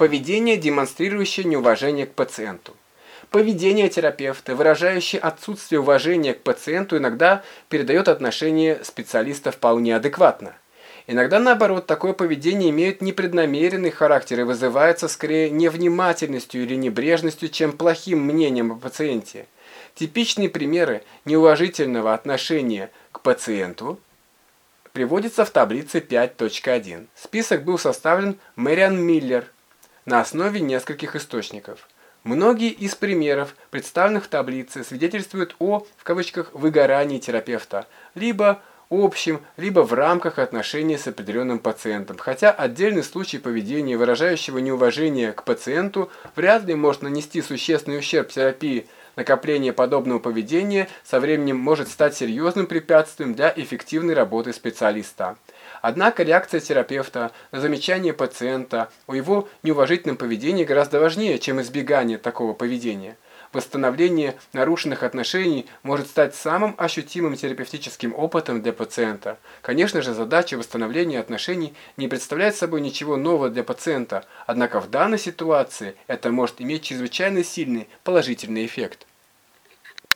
Поведение, демонстрирующее неуважение к пациенту. Поведение терапевта, выражающее отсутствие уважения к пациенту, иногда передает отношение специалиста вполне адекватно. Иногда, наоборот, такое поведение имеет непреднамеренный характер и вызывается скорее невнимательностью или небрежностью, чем плохим мнением о пациенте. Типичные примеры неуважительного отношения к пациенту приводятся в таблице 5.1. Список был составлен Мэриан Миллер на основе нескольких источников. Многие из примеров, представленных в таблице, свидетельствуют о, в кавычках, выгорании терапевта, либо общем, либо в рамках отношений с определенным пациентом, хотя отдельный случай поведения, выражающего неуважение к пациенту, вряд ли может нанести существенный ущерб терапии. Накопление подобного поведения со временем может стать серьезным препятствием для эффективной работы специалиста. Однако реакция терапевта на замечание пациента о его неуважительном поведении гораздо важнее, чем избегание такого поведения. Восстановление нарушенных отношений может стать самым ощутимым терапевтическим опытом для пациента. Конечно же, задача восстановления отношений не представляет собой ничего нового для пациента, однако в данной ситуации это может иметь чрезвычайно сильный положительный эффект.